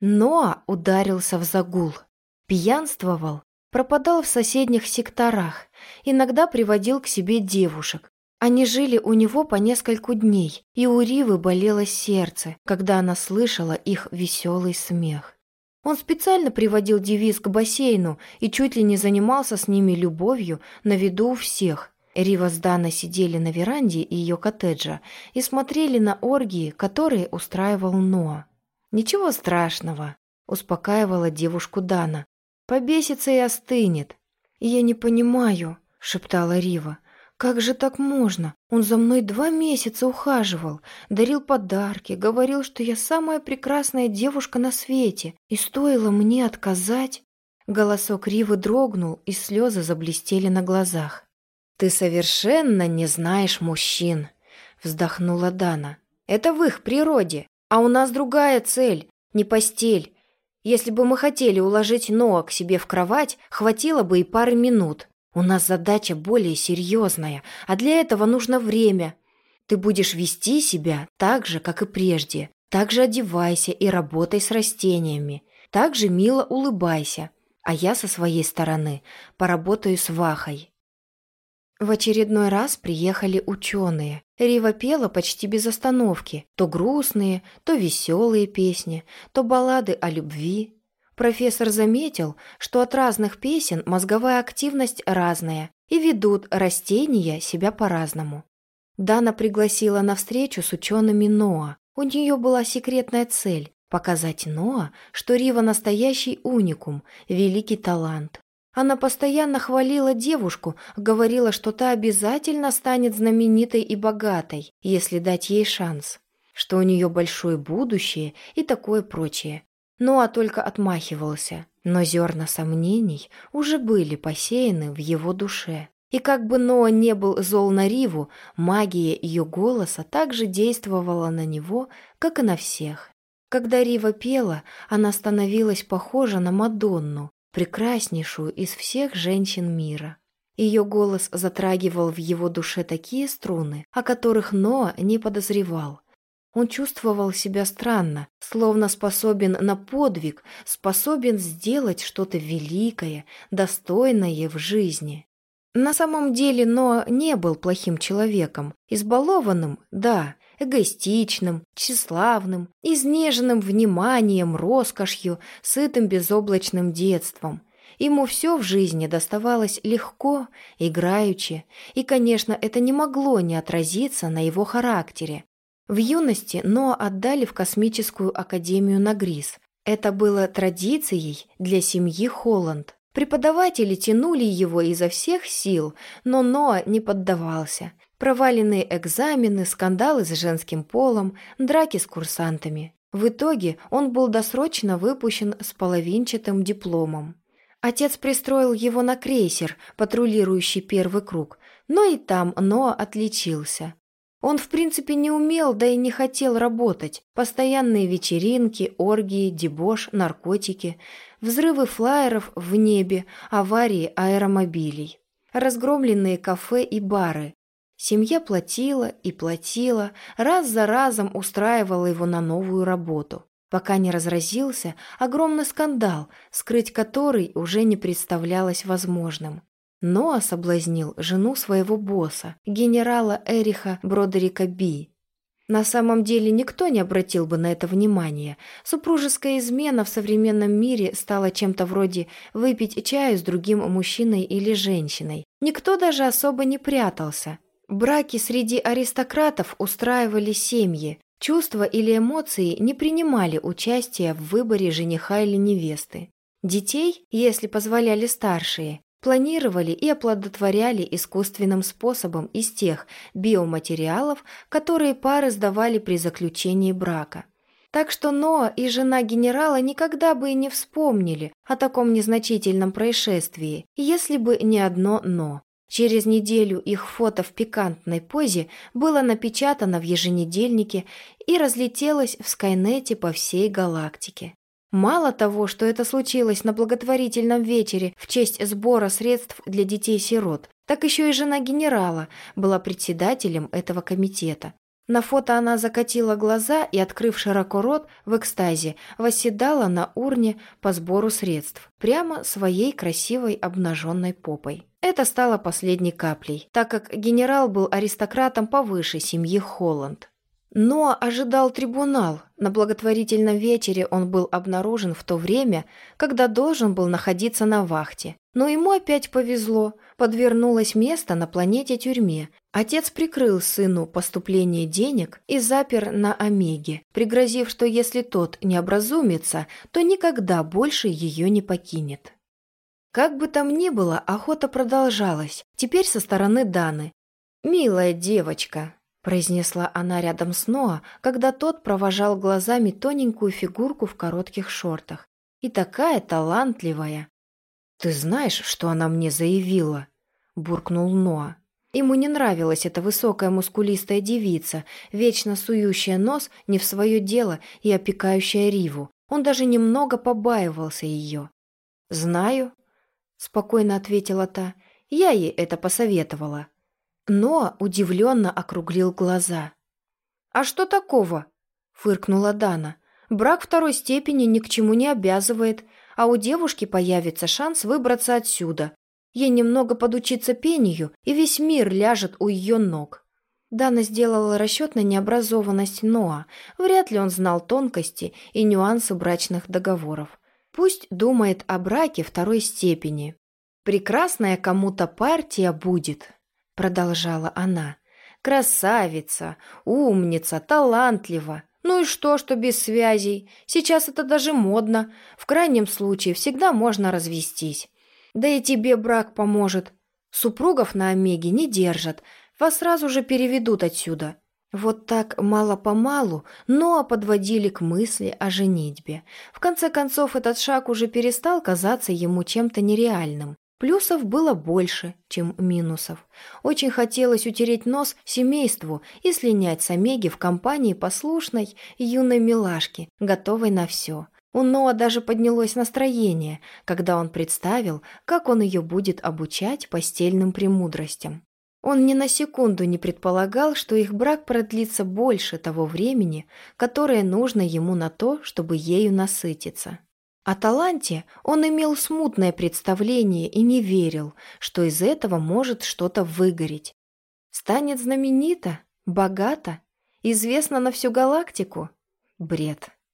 Ноа ударился в загул. Пьянствовал, пропадал в соседних секторах, иногда приводил к себе девушек. Они жили у него по нескольку дней, и у Ривы болело сердце, когда она слышала их веселый смех. Он специально приводил девиз к бассейну и чуть ли не занимался с ними любовью на виду у всех. Рива с Дана сидели на веранде ее коттеджа и смотрели на оргии, которые устраивал Ноа. «Ничего страшного», — успокаивала девушку Дана. «Побесится и остынет». «Я не понимаю», — шептала Рива. «Как же так можно? Он за мной два месяца ухаживал, дарил подарки, говорил, что я самая прекрасная девушка на свете, и стоило мне отказать...» Голосок Ривы дрогнул, и слезы заблестели на глазах. «Ты совершенно не знаешь мужчин», — вздохнула Дана. «Это в их природе, а у нас другая цель, не постель. Если бы мы хотели уложить Ноа к себе в кровать, хватило бы и пары минут. У нас задача более серьезная, а для этого нужно время. Ты будешь вести себя так же, как и прежде. Так же одевайся и работай с растениями. Так же мило улыбайся. А я со своей стороны поработаю с Вахой. В очередной раз приехали ученые. Рива пела почти без остановки. То грустные, то веселые песни, то баллады о любви, Профессор заметил, что от разных песен мозговая активность разная, и ведут растения себя по-разному. Дана пригласила на встречу с учеными Ноа. У нее была секретная цель – показать Ноа, что Рива настоящий уникум, великий талант. Она постоянно хвалила девушку, говорила, что та обязательно станет знаменитой и богатой, если дать ей шанс, что у нее большое будущее и такое прочее. Ноа только отмахивался, но зерна сомнений уже были посеяны в его душе. И как бы Ноа не был зол на Риву, магия ее голоса также действовала на него, как и на всех. Когда Рива пела, она становилась похожа на Мадонну, прекраснейшую из всех женщин мира. Ее голос затрагивал в его душе такие струны, о которых Ноа не подозревал – он чувствовал себя странно, словно способен на подвиг, способен сделать что-то великое, достойное в жизни. На самом деле Ноа не был плохим человеком, избалованным, да, эгоистичным, тщеславным, изнеженным вниманием, роскошью, сытым безоблачным детством. Ему все в жизни доставалось легко, играючи, и, конечно, это не могло не отразиться на его характере. В юности Ноа отдали в космическую академию на Грис. Это было традицией для семьи Холланд. Преподаватели тянули его изо всех сил, но Ноа не поддавался. Проваленные экзамены, скандалы с женским полом, драки с курсантами. В итоге он был досрочно выпущен с половинчатым дипломом. Отец пристроил его на крейсер, патрулирующий первый круг, но и там Ноа отличился. Он, в принципе, не умел, да и не хотел работать. Постоянные вечеринки, оргии, дебош, наркотики, взрывы флайеров в небе, аварии аэромобилей, разгромленные кафе и бары. Семья платила и платила, раз за разом устраивала его на новую работу, пока не разразился огромный скандал, скрыть который уже не представлялось возможным. Ноа соблазнил жену своего босса, генерала Эриха Бродерика Би. На самом деле никто не обратил бы на это внимания. Супружеская измена в современном мире стала чем-то вроде выпить чаю с другим мужчиной или женщиной. Никто даже особо не прятался. Браки среди аристократов устраивали семьи. Чувства или эмоции не принимали участия в выборе жениха или невесты. Детей, если позволяли старшие, планировали и оплодотворяли искусственным способом из тех биоматериалов, которые пары сдавали при заключении брака. Так что Ноа и жена генерала никогда бы и не вспомнили о таком незначительном происшествии, если бы не одно «но». Через неделю их фото в пикантной позе было напечатано в еженедельнике и разлетелось в Скайнете по всей галактике. Мало того, что это случилось на благотворительном вечере в честь сбора средств для детей-сирот, так еще и жена генерала была председателем этого комитета. На фото она закатила глаза и, открыв широко рот, в экстазе восседала на урне по сбору средств, прямо своей красивой обнаженной попой. Это стало последней каплей, так как генерал был аристократом повыше семьи Холланд. Но ожидал трибунал. На благотворительном вечере он был обнаружен в то время, когда должен был находиться на вахте. Но ему опять повезло, подвернулось место на планете-тюрьме. Отец прикрыл сыну поступление денег и запер на Омеге, пригрозив, что если тот не образумится, то никогда больше ее не покинет. Как бы там ни было, охота продолжалась, теперь со стороны Даны. «Милая девочка», – произнесла она рядом с Ноа, когда тот провожал глазами тоненькую фигурку в коротких шортах. «И такая талантливая!» «Ты знаешь, что она мне заявила?» – буркнул Ноа. Ему не нравилась эта высокая мускулистая девица, вечно сующая нос не в свое дело и опекающая Риву. Он даже немного побаивался ее. «Знаю», – спокойно ответила та, – «я ей это посоветовала». Но удивленно округлил глаза. «А что такого?» – фыркнула Дана. «Брак второй степени ни к чему не обязывает, а у девушки появится шанс выбраться отсюда. Ей немного подучиться пению, и весь мир ляжет у ее ног». Дана сделала расчет на необразованность Ноа. Вряд ли он знал тонкости и нюансы брачных договоров. Пусть думает о браке второй степени. Прекрасная кому-то партия будет продолжала она. «Красавица, умница, талантлива. Ну и что, что без связей? Сейчас это даже модно. В крайнем случае всегда можно развестись. Да и тебе брак поможет. Супругов на Омеге не держат. Вас сразу же переведут отсюда». Вот так мало-помалу Ноа подводили к мысли о женитьбе. В конце концов, этот шаг уже перестал казаться ему чем-то нереальным. Плюсов было больше, чем минусов. Очень хотелось утереть нос семейству и слинять с Омеги в компании послушной юной милашки, готовой на все. У Ноа даже поднялось настроение, когда он представил, как он ее будет обучать постельным премудростям. Он ни на секунду не предполагал, что их брак продлится больше того времени, которое нужно ему на то, чтобы ею насытиться. О таланте он имел смутное представление и не верил, что из этого может что-то выгореть. Станет знаменита, богата, известна на всю галактику? Бред.